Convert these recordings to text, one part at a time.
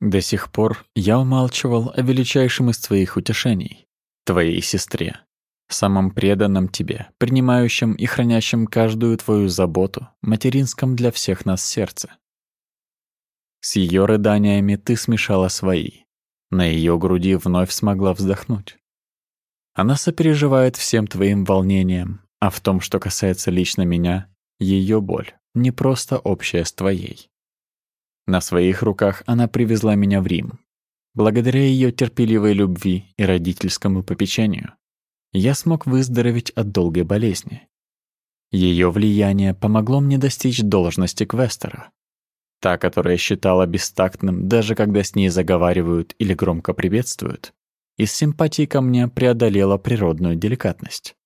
До сих пор я умалчивал о величайшем из твоих утешений, твоей сестре, самом преданном тебе, принимающем и хранящем каждую твою заботу, материнском для всех нас сердце. С ее рыданиями ты смешала свои. На ее груди вновь смогла вздохнуть. Она сопереживает всем твоим волнениям, а в том, что касается лично меня, ее боль не просто общая с твоей. На своих руках она привезла меня в Рим. Благодаря ее терпеливой любви и родительскому попечению я смог выздороветь от долгой болезни. Ее влияние помогло мне достичь должности квестера. Та, которая считала бестактным, даже когда с ней заговаривают или громко приветствуют, из симпатии ко мне преодолела природную деликатность.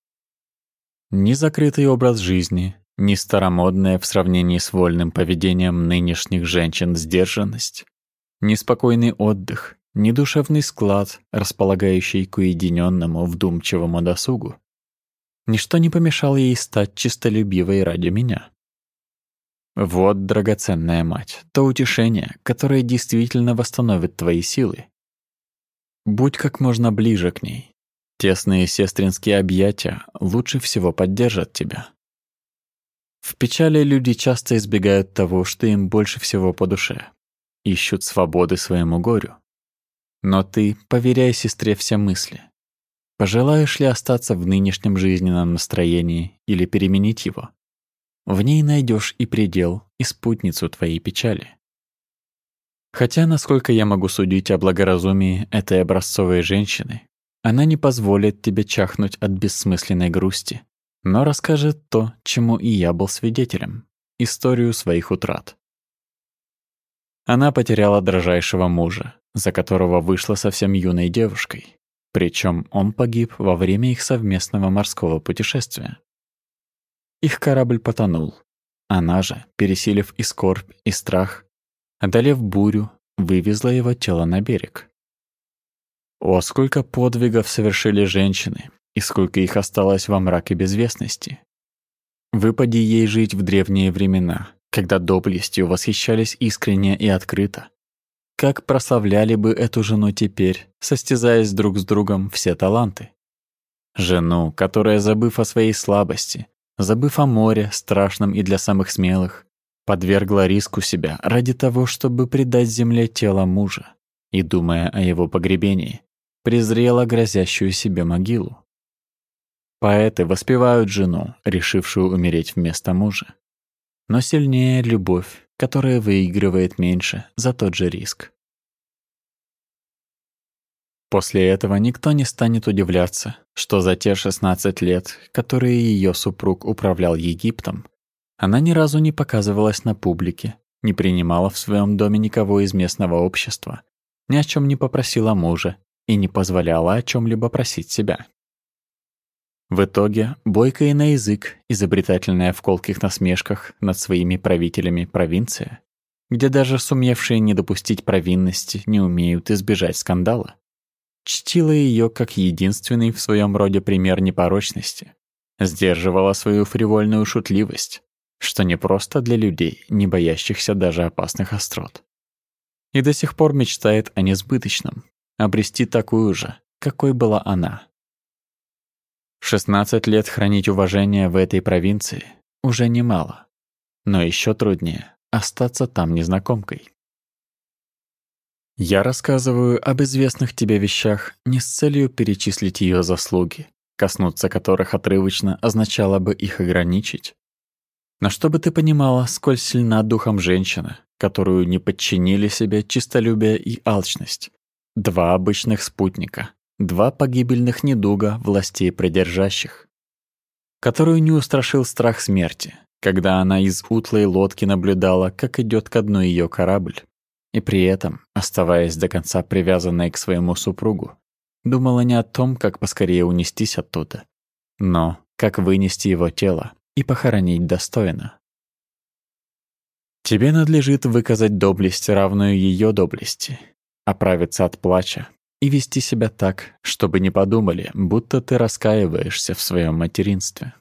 Ни закрытый образ жизни, ни старомодная в сравнении с вольным поведением нынешних женщин сдержанность, ни спокойный отдых, ни душевный склад, располагающий к уединенному вдумчивому досугу. Ничто не помешало ей стать чистолюбивой ради меня. Вот, драгоценная мать, то утешение, которое действительно восстановит твои силы. Будь как можно ближе к ней. Тесные сестринские объятия лучше всего поддержат тебя. В печали люди часто избегают того, что им больше всего по душе. Ищут свободы своему горю. Но ты поверяй сестре все мысли. Пожелаешь ли остаться в нынешнем жизненном настроении или переменить его? В ней найдешь и предел, и спутницу твоей печали. Хотя, насколько я могу судить о благоразумии этой образцовой женщины, она не позволит тебе чахнуть от бессмысленной грусти, но расскажет то, чему и я был свидетелем — историю своих утрат. Она потеряла дрожайшего мужа, за которого вышла совсем юной девушкой. Причем он погиб во время их совместного морского путешествия. Их корабль потонул. Она же, пересилив и скорбь, и страх, одолев бурю, вывезла его тело на берег. О, сколько подвигов совершили женщины, и сколько их осталось во мраке безвестности. Выпади ей жить в древние времена, когда доблестью восхищались искренне и открыто, как прославляли бы эту жену теперь, состязаясь друг с другом все таланты. Жену, которая, забыв о своей слабости, забыв о море, страшном и для самых смелых, подвергла риску себя ради того, чтобы предать земле тело мужа и, думая о его погребении, презрела грозящую себе могилу. Поэты воспевают жену, решившую умереть вместо мужа. Но сильнее любовь, которая выигрывает меньше за тот же риск. После этого никто не станет удивляться, что за те 16 лет, которые ее супруг управлял Египтом, она ни разу не показывалась на публике, не принимала в своем доме никого из местного общества, ни о чем не попросила мужа и не позволяла о чем либо просить себя. В итоге, бойкая на язык, изобретательная в колких насмешках над своими правителями провинция, где даже сумевшие не допустить провинности не умеют избежать скандала, чтила ее как единственный в своем роде пример непорочности, сдерживала свою фривольную шутливость, что не просто для людей, не боящихся даже опасных острот. И до сих пор мечтает о несбыточном, обрести такую же, какой была она. 16 лет хранить уважение в этой провинции уже немало, но еще труднее остаться там незнакомкой. Я рассказываю об известных тебе вещах не с целью перечислить ее заслуги, коснуться которых отрывочно означало бы их ограничить, но чтобы ты понимала, сколь сильна духом женщина, которую не подчинили себе чистолюбие и алчность, два обычных спутника, два погибельных недуга властей придержащих, которую не устрашил страх смерти, когда она из утлой лодки наблюдала, как идет ко дну ее корабль, и при этом, оставаясь до конца привязанной к своему супругу, думала не о том, как поскорее унестись оттуда, но как вынести его тело и похоронить достойно. Тебе надлежит выказать доблесть, равную ее доблести, оправиться от плача, и вести себя так, чтобы не подумали, будто ты раскаиваешься в своем материнстве.